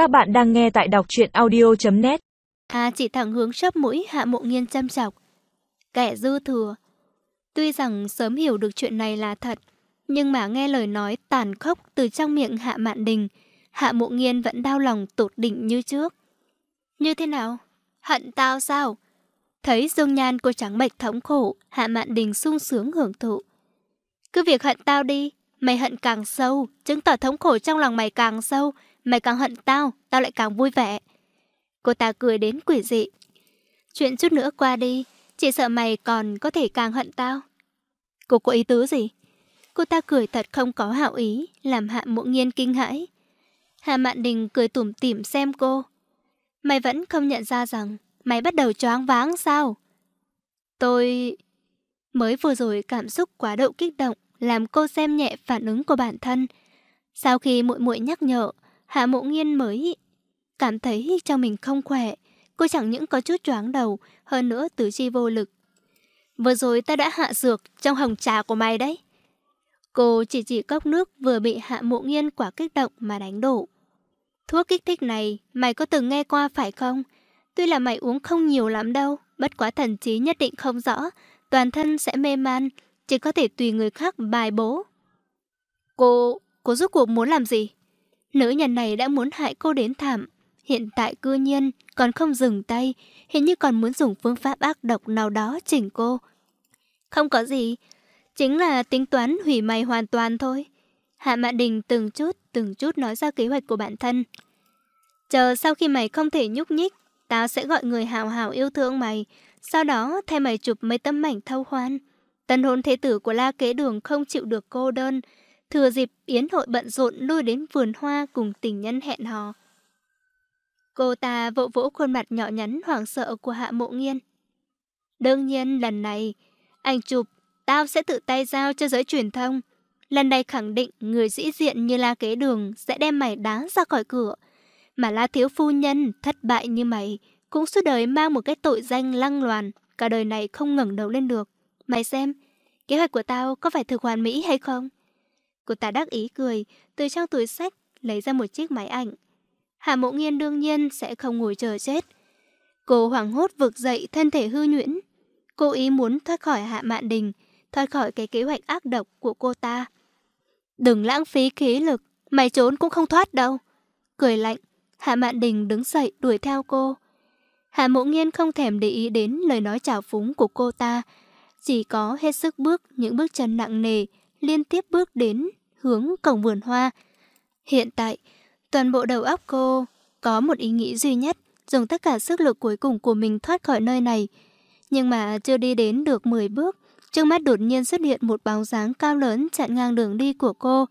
Các bạn đang nghe tại đọc truyện audio.net À chỉ thẳng hướng sấp mũi hạ mộ nghiên chăm chọc. Kẻ dư thừa. Tuy rằng sớm hiểu được chuyện này là thật, nhưng mà nghe lời nói tàn khốc từ trong miệng hạ mạn đình, hạ mộ nghiên vẫn đau lòng tột đỉnh như trước. Như thế nào? Hận tao sao? Thấy dung nhan cô trắng bệch thống khổ, hạ mạn đình sung sướng hưởng thụ. Cứ việc hận tao đi, mày hận càng sâu, chứng tỏ thống khổ trong lòng mày càng sâu, mày càng hận tao, tao lại càng vui vẻ. Cô ta cười đến quỷ dị. Chuyện chút nữa qua đi, chỉ sợ mày còn có thể càng hận tao. Cô có ý tứ gì? Cô ta cười thật không có hảo ý, làm hạ mộ nghiên kinh hãi. Hạ mạn đình cười tủm tỉm xem cô. Mày vẫn không nhận ra rằng mày bắt đầu choáng váng sao? Tôi... Mới vừa rồi cảm xúc quá độ kích động làm cô xem nhẹ phản ứng của bản thân. Sau khi muội muội nhắc nhở, Hạ Mộ Nghiên mới cảm thấy trong mình không khỏe. Cô chẳng những có chút choáng đầu, hơn nữa tứ chi vô lực. Vừa rồi ta đã hạ dược trong hồng trà của mày đấy. Cô chỉ chỉ cốc nước vừa bị Hạ Mộ Nghiên quả kích động mà đánh đổ. Thuốc kích thích này mày có từng nghe qua phải không? Tuy là mày uống không nhiều lắm đâu, bất quá thần trí nhất định không rõ, toàn thân sẽ mê man, chỉ có thể tùy người khác bài bố. Cô, cô rốt cuộc muốn làm gì? Nữ nhân này đã muốn hại cô đến thảm. Hiện tại cư nhiên còn không dừng tay, hình như còn muốn dùng phương pháp ác độc nào đó chỉnh cô. Không có gì, chính là tính toán hủy mày hoàn toàn thôi. Hạ Mạn Đình từng chút, từng chút nói ra kế hoạch của bản thân. Chờ sau khi mày không thể nhúc nhích, tao sẽ gọi người hào hào yêu thương mày, sau đó thay mày chụp mấy tấm mảnh thâu hoan. Tân hôn thế tử của La Kế Đường không chịu được cô đơn, thừa dịp yến hội bận rộn lui đến vườn hoa cùng tình nhân hẹn hò. Cô ta vỗ vỗ khuôn mặt nhỏ nhắn hoảng sợ của Hạ Mộ Nghiên. Đương nhiên lần này, anh chụp tao sẽ tự tay giao cho giới truyền thông. Lần này khẳng định người dĩ diện như La Kế Đường sẽ đem mày đá ra khỏi cửa. Mà La Thiếu Phu Nhân thất bại như mày cũng suốt đời mang một cái tội danh lăng loàn, cả đời này không ngẩng đầu lên được. Mày xem, kế hoạch của tao có phải thực hoàn mỹ hay không? Cô ta đắc ý cười, từ trong túi sách lấy ra một chiếc máy ảnh. Hà Mộ Nghiên đương nhiên sẽ không ngồi chờ chết. Cô hoảng hốt vực dậy thân thể hư nhuyễn. Cô ý muốn thoát khỏi Hạ Mạn Đình, thoát khỏi cái kế hoạch ác độc của cô ta. Đừng lãng phí khí lực, mày trốn cũng không thoát đâu. Cười lạnh, Hạ Mạn Đình đứng dậy đuổi theo cô. Hạ Mộ Nghiên không thèm để ý đến lời nói trào phúng của cô ta, chỉ có hết sức bước những bước chân nặng nề, liên tiếp bước đến hướng cổng vườn hoa. Hiện tại, toàn bộ đầu óc cô có một ý nghĩ duy nhất, dùng tất cả sức lực cuối cùng của mình thoát khỏi nơi này. Nhưng mà chưa đi đến được 10 bước, trước mắt đột nhiên xuất hiện một bóng dáng cao lớn chặn ngang đường đi của cô.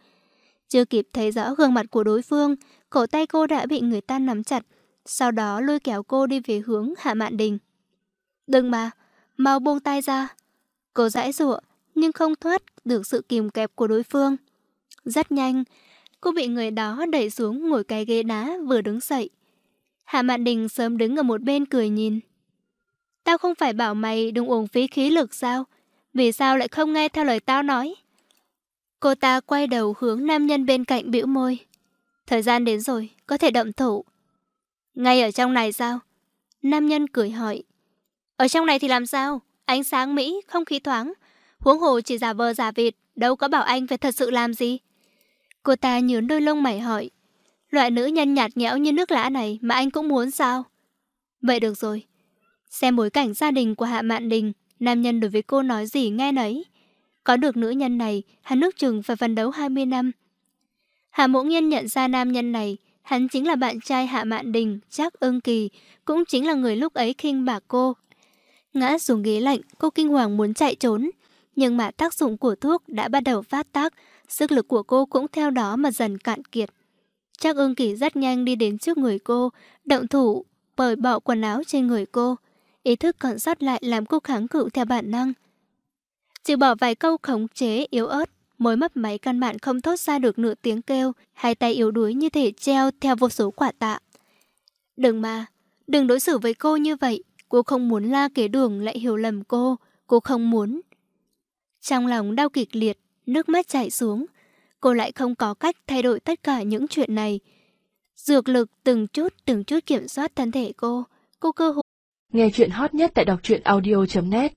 Chưa kịp thấy rõ gương mặt của đối phương, cổ tay cô đã bị người ta nắm chặt, sau đó lôi kéo cô đi về hướng Hạ Mạn Đình. Đừng mà, mau buông tay ra. Cô dãi dụa, nhưng không thoát được sự kìm kẹp của đối phương. Rất nhanh, cô bị người đó đẩy xuống ngồi cái ghế đá vừa đứng dậy. Hạ Mạn Đình sớm đứng ở một bên cười nhìn. Tao không phải bảo mày đừng uổng phí khí lực sao? Vì sao lại không nghe theo lời tao nói? Cô ta quay đầu hướng nam nhân bên cạnh bĩu môi. Thời gian đến rồi, có thể động thủ. Ngay ở trong này sao? Nam nhân cười hỏi. Ở trong này thì làm sao? Ánh sáng Mỹ, không khí thoáng. Huống hồ chỉ giả vờ giả vịt, đâu có bảo anh phải thật sự làm gì. Cô ta nhướn đôi lông mày hỏi. Loại nữ nhân nhạt nhẽo như nước lã này mà anh cũng muốn sao? Vậy được rồi. Xem bối cảnh gia đình của Hạ Mạn Đình, nam nhân đối với cô nói gì nghe nấy. Có được nữ nhân này, hắn nước chừng phải phấn đấu 20 năm. Hạ Mộ Nghiên nhận ra nam nhân này, hắn chính là bạn trai Hạ Mạn Đình, chắc ưng kỳ, cũng chính là người lúc ấy khinh bà cô, Ngã xuống ghế lạnh, cô kinh hoàng muốn chạy trốn. Nhưng mà tác dụng của thuốc đã bắt đầu phát tác, sức lực của cô cũng theo đó mà dần cạn kiệt. Chắc ương kỳ rất nhanh đi đến trước người cô, động thủ, bởi bỏ quần áo trên người cô. Ý thức còn sót lại làm cô kháng cự theo bản năng. Chỉ bỏ vài câu khống chế yếu ớt, mối mấp máy căn bản không thốt ra được nửa tiếng kêu, hai tay yếu đuối như thể treo theo vô số quả tạ. Đừng mà, đừng đối xử với cô như vậy, Cô không muốn la kế đường lại hiểu lầm cô. Cô không muốn. Trong lòng đau kịch liệt, nước mắt chảy xuống. Cô lại không có cách thay đổi tất cả những chuyện này. Dược lực từng chút từng chút kiểm soát thân thể cô. Cô cơ hội. Nghe chuyện hot nhất tại đọc truyện audio.net